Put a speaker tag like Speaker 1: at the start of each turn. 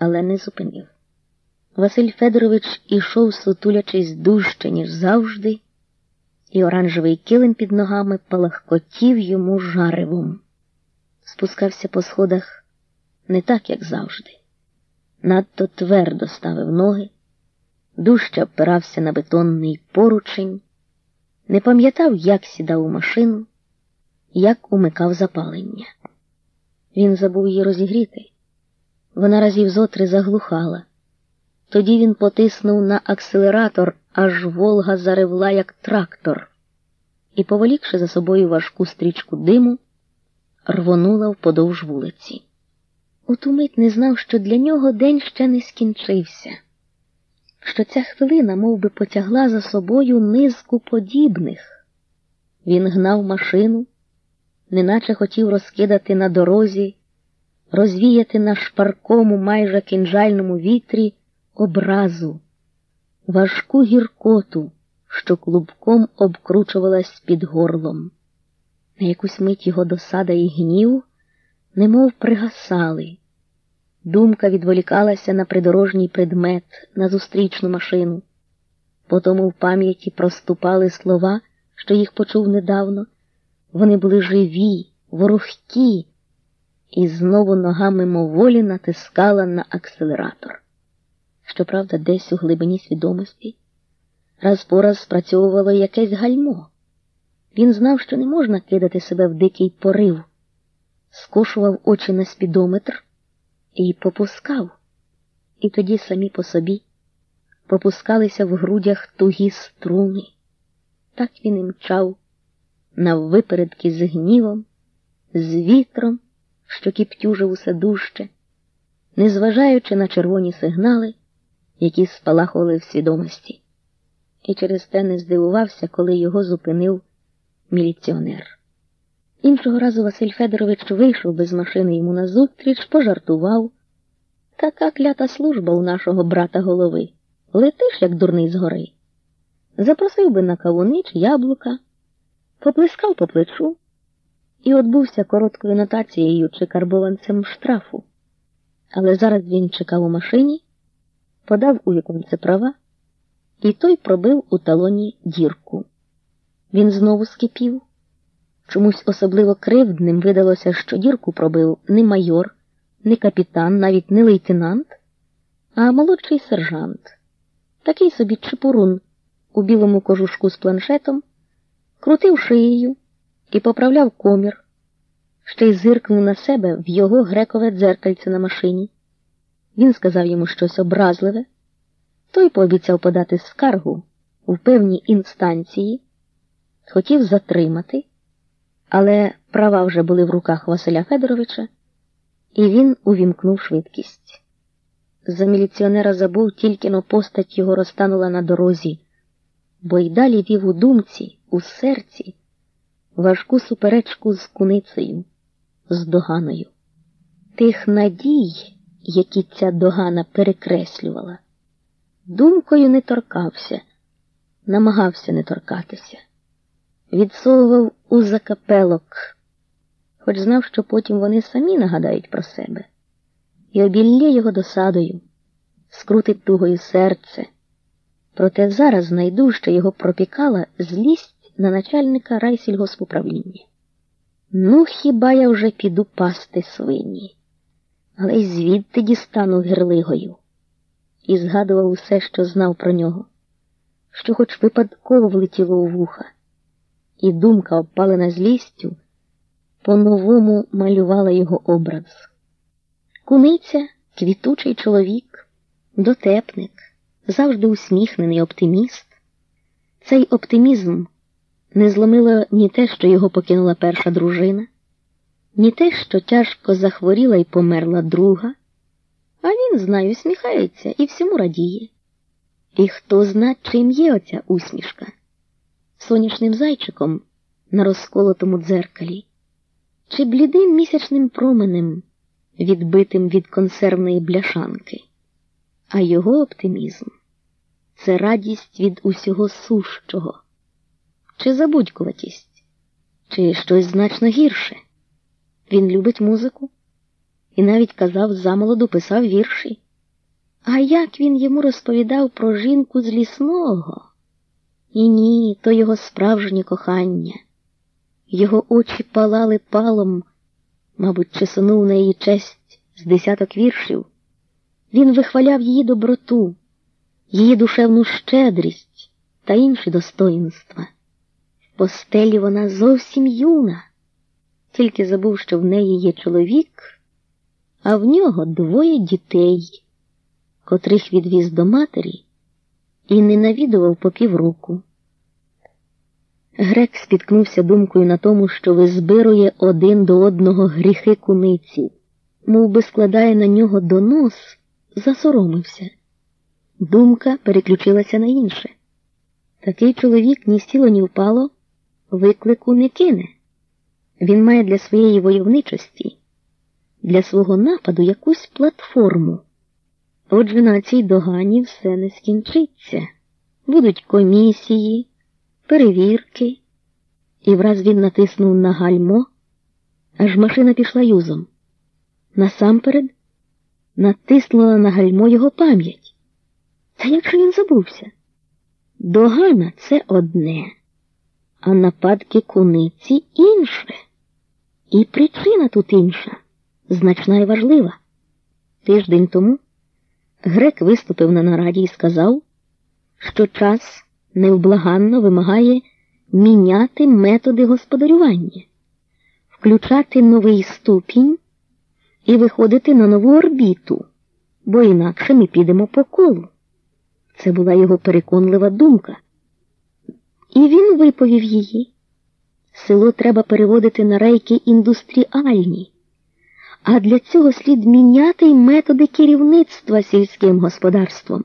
Speaker 1: але не зупинив. Василь Федорович ішов, сутулячись дужче, ніж завжди, і оранжевий килим під ногами палахкотів йому жаривом. Спускався по сходах не так, як завжди. Надто твердо ставив ноги, дужче опирався на бетонний поручень, не пам'ятав, як сідав у машину, як умикав запалення. Він забув її розігріти. Вона разів зотри заглухала. Тоді він потиснув на акселератор, аж Волга заревла, як трактор, і, поволікши за собою важку стрічку диму, рвонула вподовж вулиці. У ту мить не знав, що для нього день ще не скінчився, що ця хвилина мов би, потягла за собою низку подібних. Він гнав машину, неначе хотів розкидати на дорозі, розвіяти на шпаркому, майже кинжальному вітрі образу, важку гіркоту, що клубком обкручувалась під горлом. На якусь мить його досада і гнів, немов пригасали. Думка відволікалася на придорожній предмет, на зустрічну машину. Потому в пам'яті проступали слова, що їх почув недавно. Вони були живі, ворогкі, і знову ногами моволі натискала на акселератор. Щоправда, десь у глибині свідомості раз по раз спрацьовувало якесь гальмо. Він знав, що не можна кидати себе в дикий порив, скошував очі на спідометр і попускав, і тоді самі по собі попускалися в грудях тугі струни. Так він і мчав наввипередки з гнівом, з вітром, що кіптюжив усе дужче, незважаючи на червоні сигнали, які спалахували в свідомості, і через те не здивувався, коли його зупинив міліціонер. Іншого разу Василь Федорович вийшов без машини йому назустріч, пожартував. Така клята служба у нашого брата голови. Летиш, як дурний згори. Запросив би на кавуни чи яблука, поплескав по плечу і отбувся короткою нотацією чи карбованцем штрафу. Але зараз він чекав у машині, подав у віконце права, і той пробив у талоні дірку. Він знову скипів. Чомусь особливо кривдним видалося, що дірку пробив не майор, не капітан, навіть не лейтенант, а молодший сержант, такий собі чепурун у білому кожушку з планшетом, крутив шиєю і поправляв комір, ще й зиркнув на себе в його грекове дзеркальце на машині. Він сказав йому щось образливе, той пообіцяв подати скаргу у певній інстанції, хотів затримати. Але права вже були в руках Василя Федоровича, і він увімкнув швидкість. За міліціонера забув тільки но постать його розтанула на дорозі, бо й далі вів у думці, у серці, важку суперечку з куницею, з доганою. Тих надій, які ця догана перекреслювала, думкою не торкався, намагався не торкатися відсовував у закапелок, хоч знав, що потім вони самі нагадають про себе, і обілля його досадою, скрутить тугою серце. Проте зараз найдужче його пропікала злість на начальника райсільгоспуправління. Ну, хіба я вже піду пасти свині, але й звідти дістану гірлигою. І згадував усе, що знав про нього, що хоч випадково влетіло у вуха і думка, обпалена злістю, по-новому малювала його образ. Куниця, квітучий чоловік, дотепник, завжди усміхнений оптиміст. Цей оптимізм не зломило ні те, що його покинула перша дружина, ні те, що тяжко захворіла і померла друга, а він, знаю, усміхається і всьому радіє. І хто зна, чим є оця усмішка? Сонячним зайчиком на розколотому дзеркалі, чи блідим місячним променем, відбитим від консервної бляшанки, а його оптимізм це радість від усього сущого, чи забудькуватість, чи щось значно гірше. Він любить музику і навіть казав замолоду писав вірші. А як він йому розповідав про жінку з лісного? І ні, то його справжнє кохання. Його очі палали палом, мабуть, чесонув на її честь з десяток віршів. Він вихваляв її доброту, її душевну щедрість та інші достоїнства. Постелі вона зовсім юна, тільки забув, що в неї є чоловік, а в нього двоє дітей, котрих відвіз до матері і не навідував по півроку. Грек спіткнувся думкою на тому, що визбирує один до одного гріхи куниці, мов би складає на нього донос, засоромився. Думка переключилася на інше. Такий чоловік ні сіло, ні впало, виклику не кине. Він має для своєї войовничості, для свого нападу якусь платформу. Отже, на цій догані все не скінчиться. Будуть комісії, перевірки, і враз він натиснув на гальмо, аж машина пішла юзом. Насамперед натиснула на гальмо його пам'ять. Та як же він забувся? Догана це одне, а нападки куниці інше. І причина тут інша, значна і важлива. Тиждень тому грек виступив на нараді і сказав, що час невблаганно вимагає міняти методи господарювання, включати новий ступінь і виходити на нову орбіту, бо інакше ми підемо по колу. Це була його переконлива думка. І він виповів її. Село треба переводити на рейки індустріальні, а для цього слід міняти й методи керівництва сільським господарством.